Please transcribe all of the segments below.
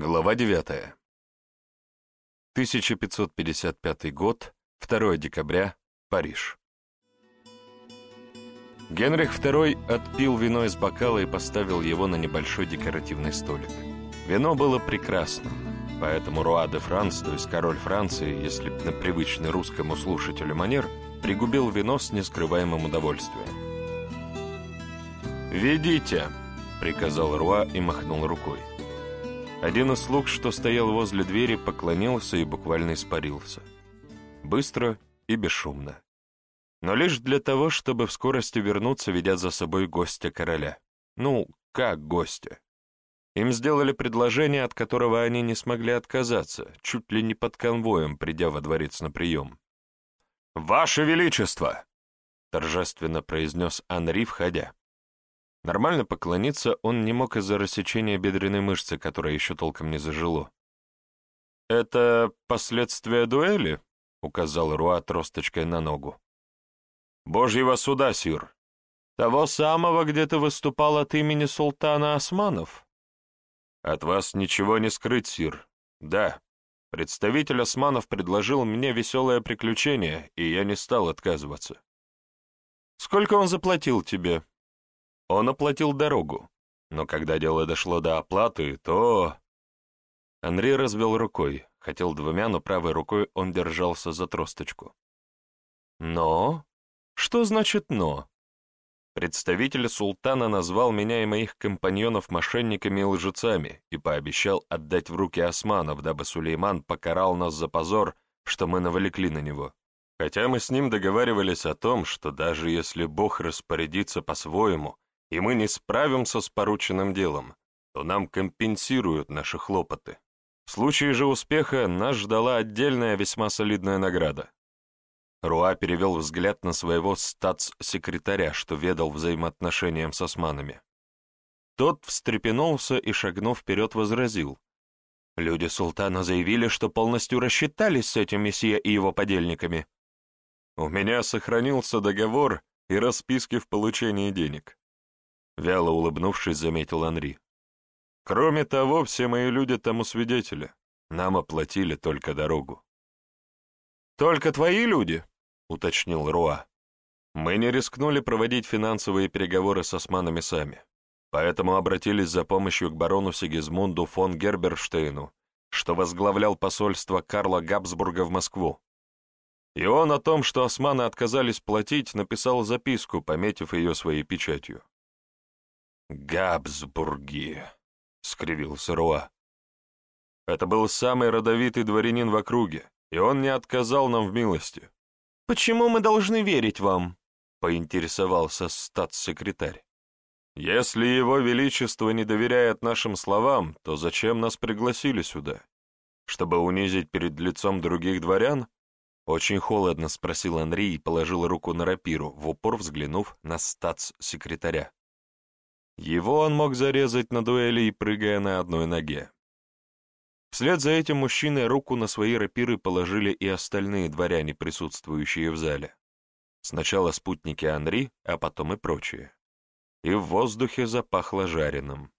Глава 9. 1555 год, 2 декабря, Париж. Генрих II отпил вино из бокала и поставил его на небольшой декоративный столик. Вино было прекрасным, поэтому Руа де Франс, то есть король Франции, если на привычный русскому слушателю манер, пригубил вино с нескрываемым удовольствием. «Ведите!» — приказал Руа и махнул рукой. Один из слуг, что стоял возле двери, поклонился и буквально испарился. Быстро и бесшумно. Но лишь для того, чтобы в скорости вернуться, ведя за собой гостя короля. Ну, как гостя. Им сделали предложение, от которого они не смогли отказаться, чуть ли не под конвоем, придя во дворец на прием. «Ваше Величество!» — торжественно произнес Анри, входя. Нормально поклониться он не мог из-за рассечения бедренной мышцы, которая еще толком не зажило. «Это последствия дуэли?» — указал Руа тросточкой на ногу. «Божьего суда, сир. Того самого, где ты выступал от имени султана Османов?» «От вас ничего не скрыть, сир. Да, представитель Османов предложил мне веселое приключение, и я не стал отказываться». «Сколько он заплатил тебе?» Он оплатил дорогу, но когда дело дошло до оплаты, то... Андрей развел рукой, хотел двумя, но правой рукой он держался за тросточку. «Но? Что значит «но»?» Представитель султана назвал меня и моих компаньонов мошенниками и лжецами и пообещал отдать в руки османов, дабы Сулейман покарал нас за позор, что мы навлекли на него. Хотя мы с ним договаривались о том, что даже если Бог распорядится по-своему, и мы не справимся с порученным делом, то нам компенсируют наши хлопоты. В случае же успеха нас ждала отдельная весьма солидная награда. Руа перевел взгляд на своего статс-секретаря, что ведал взаимоотношениям с османами. Тот встрепенулся и, шагнув вперед, возразил. Люди султана заявили, что полностью рассчитались с этим месье и его подельниками. У меня сохранился договор и расписки в получении денег. Вяло улыбнувшись, заметил Анри. Кроме того, все мои люди тому свидетели. Нам оплатили только дорогу. «Только твои люди?» — уточнил Руа. «Мы не рискнули проводить финансовые переговоры с османами сами, поэтому обратились за помощью к барону Сигизмунду фон Герберштейну, что возглавлял посольство Карла Габсбурга в Москву. И он о том, что османы отказались платить, написал записку, пометив ее своей печатью. «Габсбурги», — скривился Руа. «Это был самый родовитый дворянин в округе, и он не отказал нам в милости». «Почему мы должны верить вам?» — поинтересовался статс-секретарь. «Если его величество не доверяет нашим словам, то зачем нас пригласили сюда? Чтобы унизить перед лицом других дворян?» Очень холодно спросил Анри и положил руку на рапиру, в упор взглянув на статс-секретаря. Его он мог зарезать на дуэли и прыгая на одной ноге. Вслед за этим мужчиной руку на свои рапиры положили и остальные дворяне, присутствующие в зале. Сначала спутники Анри, а потом и прочие. И в воздухе запахло жареным.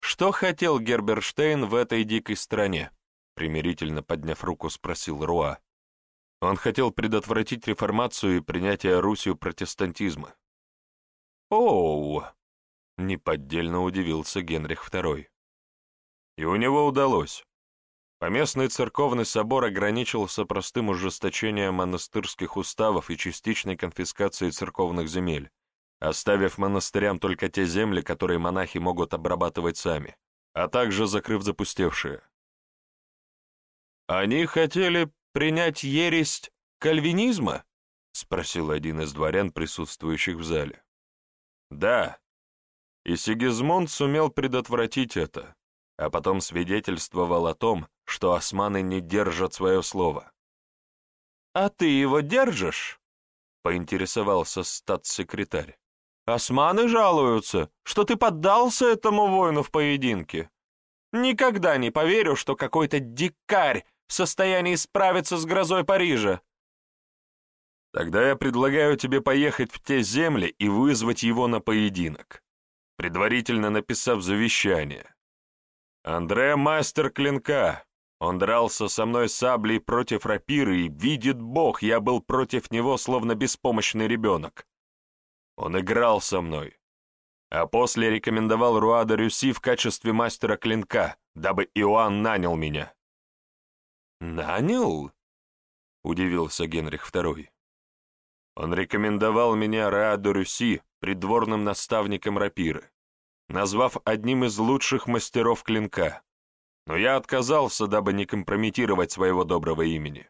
«Что хотел Герберштейн в этой дикой стране?» примирительно подняв руку, спросил Руа. Он хотел предотвратить реформацию и принятие Русью протестантизма. «Оу!» Неподдельно удивился Генрих II. И у него удалось. Поместный церковный собор ограничился простым ужесточением монастырских уставов и частичной конфискацией церковных земель, оставив монастырям только те земли, которые монахи могут обрабатывать сами, а также закрыв запустевшие. «Они хотели принять ересь кальвинизма?» — спросил один из дворян, присутствующих в зале. «Да», и Сигизмунд сумел предотвратить это, а потом свидетельствовал о том, что османы не держат свое слово. «А ты его держишь?» — поинтересовался статс-секретарь. «Османы жалуются, что ты поддался этому воину в поединке. Никогда не поверю, что какой-то дикарь в состоянии справиться с грозой Парижа». «Тогда я предлагаю тебе поехать в те земли и вызвать его на поединок», предварительно написав завещание. Андре — мастер клинка. Он дрался со мной саблей против рапиры, и, видит Бог, я был против него, словно беспомощный ребенок. Он играл со мной, а после рекомендовал Руада Рюси в качестве мастера клинка, дабы Иоанн нанял меня. «Нанял?» — удивился Генрих II. Он рекомендовал меня Руаду Рюси придворным наставником рапиры, назвав одним из лучших мастеров клинка но я отказался, дабы не компрометировать своего доброго имени.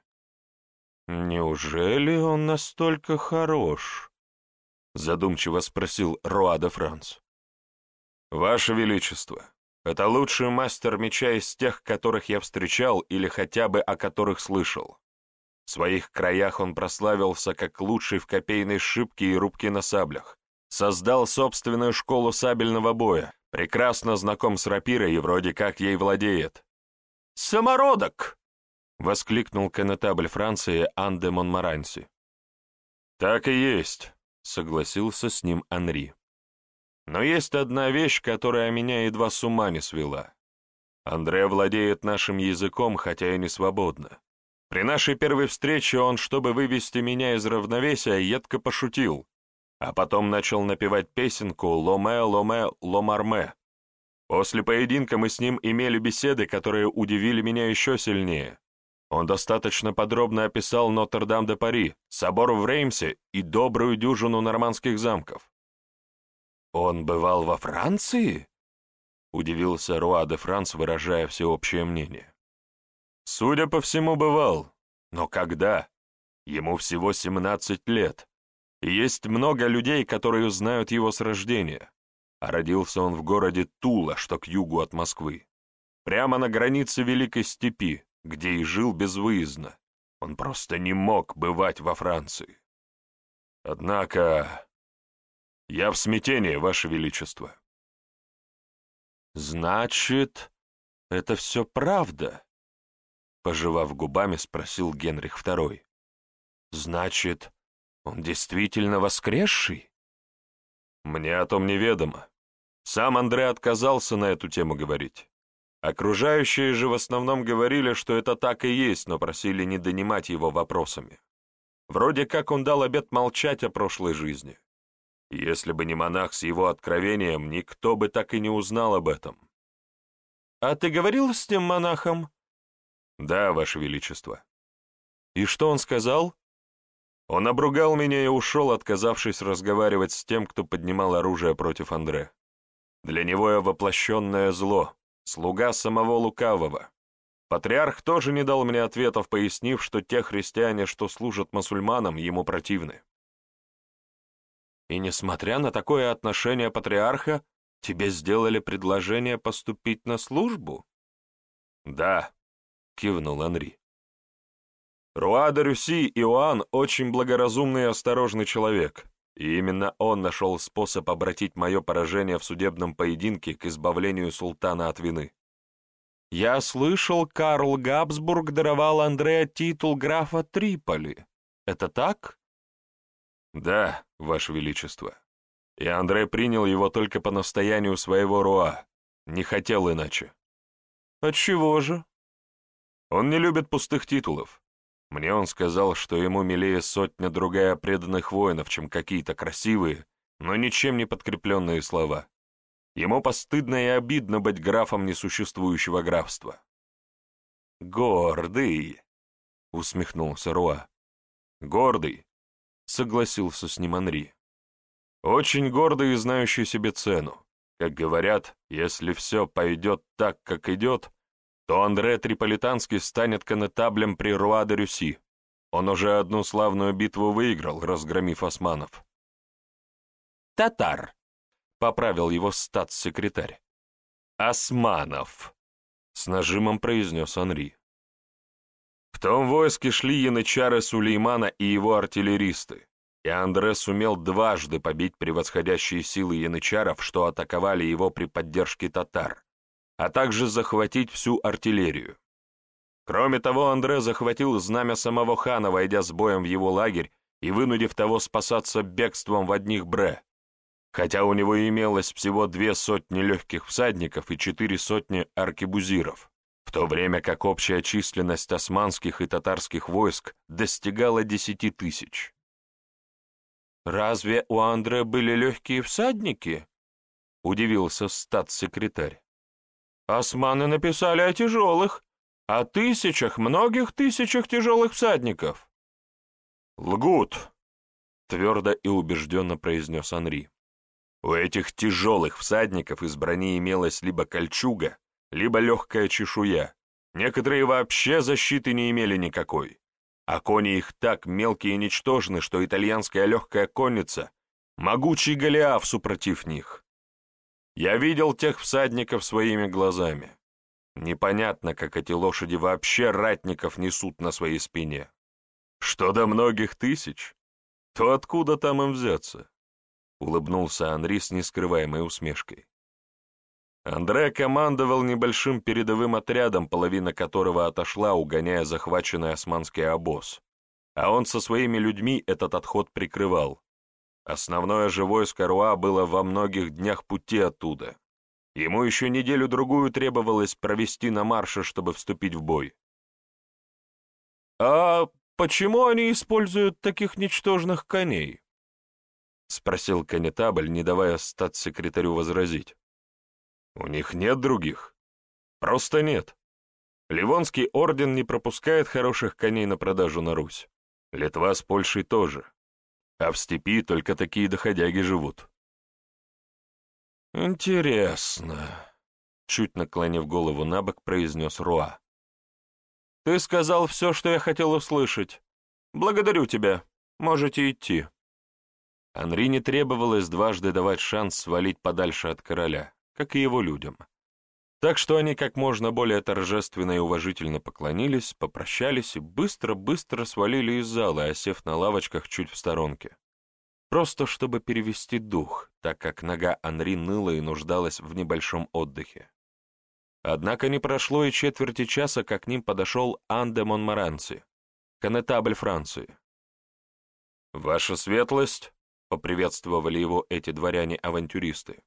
«Неужели он настолько хорош?» — задумчиво спросил Руада Франц. «Ваше Величество, это лучший мастер меча из тех, которых я встречал или хотя бы о которых слышал. В своих краях он прославился как лучший в копейной шибке и рубке на саблях, создал собственную школу сабельного боя, Прекрасно знаком с рапирой и вроде как ей владеет. «Самородок!» — воскликнул конетабль Франции Анде Монмаранси. «Так и есть», — согласился с ним Анри. «Но есть одна вещь, которая меня едва с ума не свела. Андре владеет нашим языком, хотя и не свободно. При нашей первой встрече он, чтобы вывести меня из равновесия, едко пошутил а потом начал напевать песенку «Ломе, ломе, ломарме». После поединка мы с ним имели беседы, которые удивили меня еще сильнее. Он достаточно подробно описал Нотр-Дам-де-Пари, собор в Реймсе и добрую дюжину нормандских замков. «Он бывал во Франции?» — удивился Руа де Франс, выражая всеобщее мнение. «Судя по всему, бывал. Но когда? Ему всего семнадцать лет. И есть много людей, которые знают его с рождения. А родился он в городе Тула, что к югу от Москвы. Прямо на границе Великой Степи, где и жил безвыездно. Он просто не мог бывать во Франции. Однако... Я в смятении, Ваше Величество. Значит, это все правда? Пожевав губами, спросил Генрих II. Значит, он действительно воскресший? Мне о том неведомо. Сам Андрей отказался на эту тему говорить. Окружающие же в основном говорили, что это так и есть, но просили не донимать его вопросами. Вроде как он дал обет молчать о прошлой жизни. если бы не монах с его откровением, никто бы так и не узнал об этом. «А ты говорил с тем монахом?» «Да, Ваше Величество». «И что он сказал?» Он обругал меня и ушел, отказавшись разговаривать с тем, кто поднимал оружие против Андре. Для него я воплощенное зло, слуга самого лукавого. Патриарх тоже не дал мне ответов, пояснив, что те христиане, что служат мусульманам, ему противны. И несмотря на такое отношение патриарха, тебе сделали предложение поступить на службу? Да, кивнул Анри. Руа де Рюси Иоанн очень благоразумный и осторожный человек, и именно он нашел способ обратить мое поражение в судебном поединке к избавлению султана от вины. Я слышал, Карл Габсбург даровал Андреа титул графа Триполи. Это так? Да, Ваше Величество. И Андрей принял его только по настоянию своего Руа. Не хотел иначе. Отчего же? Он не любит пустых титулов. Мне он сказал, что ему милее сотня другая преданных воинов, чем какие-то красивые, но ничем не подкрепленные слова. Ему постыдно и обидно быть графом несуществующего графства. «Гордый!» — усмехнулся Руа. «Гордый!» — согласился с ним Анри. «Очень гордый и знающий себе цену. Как говорят, если все пойдет так, как идет, то Андре Триполитанский станет конетаблем при Руа-де-Рюси. Он уже одну славную битву выиграл, разгромив османов. «Татар», — поправил его статс-секретарь. «Османов», — с нажимом произнес Анри. В том войске шли янычары Сулеймана и его артиллеристы, и Андре сумел дважды побить превосходящие силы янычаров, что атаковали его при поддержке татар а также захватить всю артиллерию. Кроме того, Андре захватил знамя самого хана, войдя с боем в его лагерь и вынудив того спасаться бегством в одних бре. хотя у него имелось всего две сотни легких всадников и четыре сотни аркебузиров, в то время как общая численность османских и татарских войск достигала десяти тысяч. «Разве у Андре были легкие всадники?» — удивился статс-секретарь. «Османы написали о тяжелых, о тысячах, многих тысячах тяжелых всадников». «Лгут», — твердо и убежденно произнес Анри. У этих тяжелых всадников из брони имелась либо кольчуга, либо легкая чешуя. Некоторые вообще защиты не имели никакой. А кони их так мелкие и ничтожны, что итальянская легкая конница — могучий Голиаф супротив них. Я видел тех всадников своими глазами. Непонятно, как эти лошади вообще ратников несут на своей спине. Что до многих тысяч, то откуда там им взяться? — улыбнулся Анри с нескрываемой усмешкой. Андре командовал небольшим передовым отрядом, половина которого отошла, угоняя захваченный османский обоз, а он со своими людьми этот отход прикрывал. Основное же войско Руа было во многих днях пути оттуда. Ему еще неделю-другую требовалось провести на марше, чтобы вступить в бой. «А почему они используют таких ничтожных коней?» — спросил конетабль, не давая статс-секретарю возразить. «У них нет других. Просто нет. Ливонский орден не пропускает хороших коней на продажу на Русь. Литва с Польшей тоже. А в степи только такие доходяги живут». «Интересно», — чуть наклонив голову на бок, произнес Руа. «Ты сказал все, что я хотел услышать. Благодарю тебя. Можете идти». Анри не требовалось дважды давать шанс свалить подальше от короля, как и его людям. Так что они как можно более торжественно и уважительно поклонились, попрощались и быстро-быстро свалили из зала, осев на лавочках чуть в сторонке. Просто чтобы перевести дух, так как нога Анри ныла и нуждалась в небольшом отдыхе. Однако не прошло и четверти часа, как к ним подошел Анде Монмаранци, конетабль Франции. «Ваша светлость!» — поприветствовали его эти дворяне-авантюристы.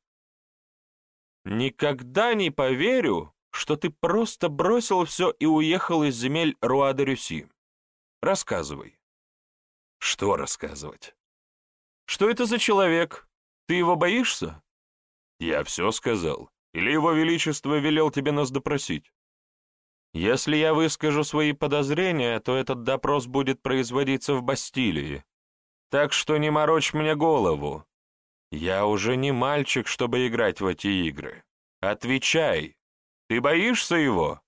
«Никогда не поверю, что ты просто бросил все и уехал из земель Руада-Рюси. Рассказывай». «Что рассказывать?» «Что это за человек? Ты его боишься?» «Я все сказал. Или его величество велел тебе нас допросить?» «Если я выскажу свои подозрения, то этот допрос будет производиться в Бастилии, так что не морочь мне голову. Я уже не мальчик, чтобы играть в эти игры. Отвечай, ты боишься его?»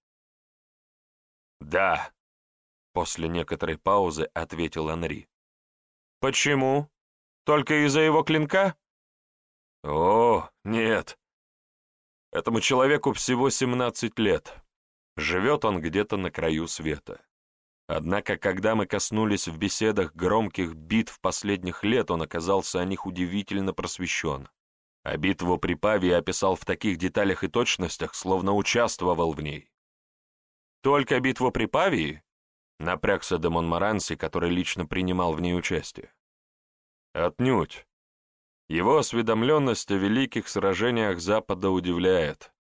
«Да», — после некоторой паузы ответил Анри. «Почему? Только из-за его клинка?» «О, нет. Этому человеку всего 17 лет. Живет он где-то на краю света. Однако, когда мы коснулись в беседах громких битв последних лет, он оказался о них удивительно просвещен. А битву при Паве описал в таких деталях и точностях, словно участвовал в ней. «Только битву при Павии?» — напрягся де Монмаранси, который лично принимал в ней участие. «Отнюдь. Его осведомленность о великих сражениях Запада удивляет.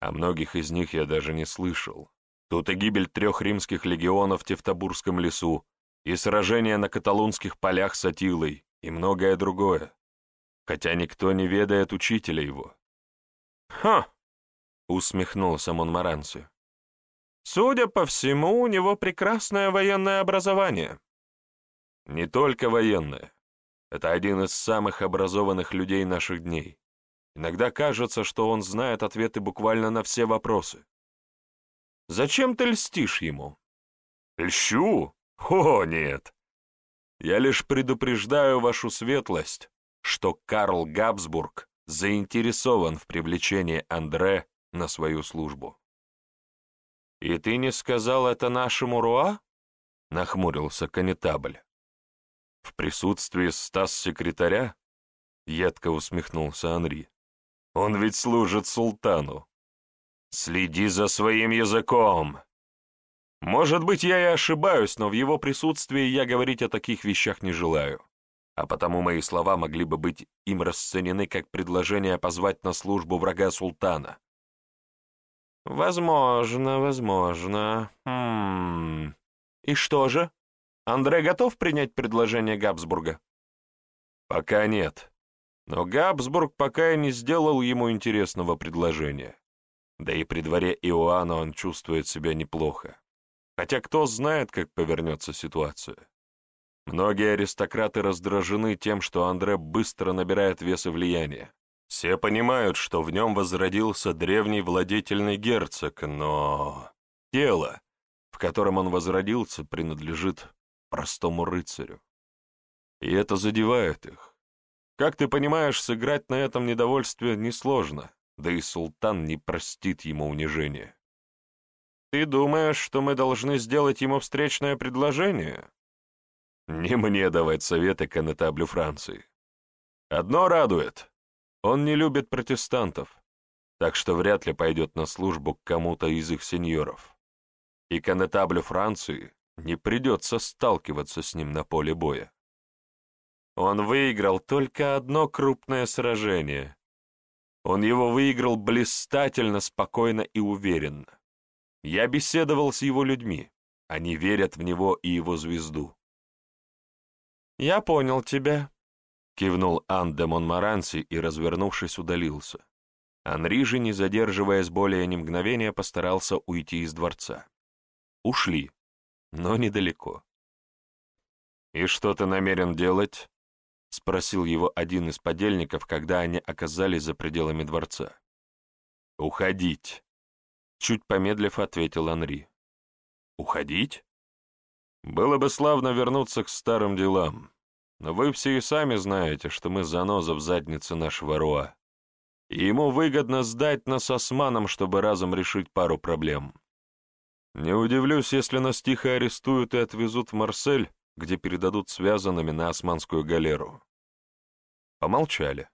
О многих из них я даже не слышал. Тут и гибель трех римских легионов в Тевтобурском лесу, и сражение на каталунских полях с Атилой, и многое другое. Хотя никто не ведает учителя его. «Ха!» — усмехнулся Монмаранси. «Судя по всему, у него прекрасное военное образование». «Не только военное. Это один из самых образованных людей наших дней. Иногда кажется, что он знает ответы буквально на все вопросы. Зачем ты льстишь ему?» «Льщу? О, нет! Я лишь предупреждаю вашу светлость, что Карл Габсбург заинтересован в привлечении Андре на свою службу». «И ты не сказал это нашему Руа?» — нахмурился конетабль. «В присутствии стас-секретаря?» — едко усмехнулся Анри. «Он ведь служит султану. Следи за своим языком. Может быть, я и ошибаюсь, но в его присутствии я говорить о таких вещах не желаю. а потому мои слова могли бы быть им расценены как предложение позвать на службу врага султана. Возможно, возможно. Хм. И что же? Андре готов принять предложение Габсбурга? Пока нет. Но Габсбург пока и не сделал ему интересного предложения. Да и при дворе Иоанна он чувствует себя неплохо. Хотя кто знает, как повернется ситуация. Многие аристократы раздражены тем, что Андре быстро набирает вес и влияние. Все понимают, что в нем возродился древний владетельный герцог, но тело, в котором он возродился, принадлежит простому рыцарю. И это задевает их. Как ты понимаешь, сыграть на этом недовольстве несложно, да и султан не простит ему унижения. Ты думаешь, что мы должны сделать ему встречное предложение? Не мне давать советы конетаблю Франции. Одно радует. Он не любит протестантов, так что вряд ли пойдет на службу к кому-то из их сеньоров. И конетаблю Франции не придется сталкиваться с ним на поле боя. Он выиграл только одно крупное сражение. Он его выиграл блистательно, спокойно и уверенно. Я беседовал с его людьми. Они верят в него и его звезду. «Я понял тебя», — кивнул Ан де Монмаранси и, развернувшись, удалился. Анри же, не задерживаясь более ни мгновения, постарался уйти из дворца. Ушли, но недалеко. «И что ты намерен делать?» — спросил его один из подельников, когда они оказались за пределами дворца. «Уходить», — чуть помедлив ответил Анри. «Уходить?» «Было бы славно вернуться к старым делам, но вы все и сами знаете, что мы заноза в заднице нашего Руа, и ему выгодно сдать нас османам, чтобы разом решить пару проблем. Не удивлюсь, если нас тихо арестуют и отвезут в Марсель, где передадут связанными на османскую галеру. Помолчали.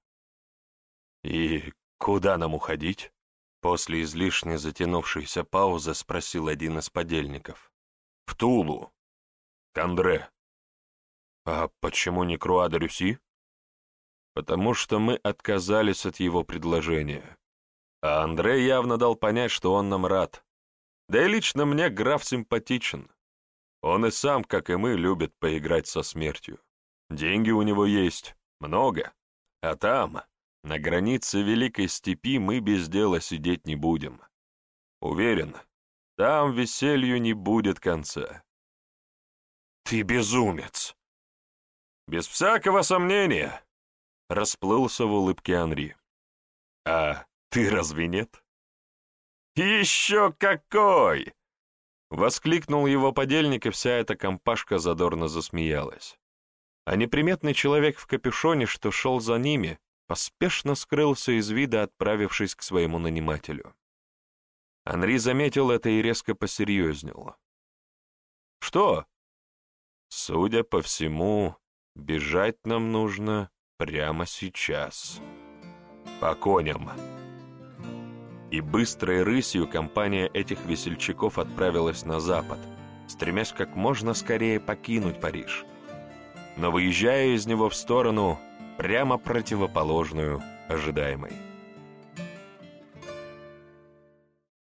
«И куда нам уходить?» После излишне затянувшейся паузы спросил один из подельников. «В Тулу. К Андре». «А почему не Круа-де-Рюси?» «Потому что мы отказались от его предложения. А Андре явно дал понять, что он нам рад. Да и лично мне граф симпатичен. Он и сам, как и мы, любит поиграть со смертью. Деньги у него есть, много. А там, на границе Великой Степи, мы без дела сидеть не будем. Уверен, там веселью не будет конца. Ты безумец! Без всякого сомнения, расплылся в улыбке Анри. А ты разве нет? Еще какой! Воскликнул его подельник, и вся эта компашка задорно засмеялась а неприметный человек в капюшоне, что шел за ними, поспешно скрылся из вида, отправившись к своему нанимателю. Анри заметил это и резко посерьезнел. «Что?» «Судя по всему, бежать нам нужно прямо сейчас. По коням». И быстрой рысью компания этих весельчаков отправилась на запад, стремясь как можно скорее покинуть Париж — но выезжая из него в сторону, прямо противоположную ожидаемой.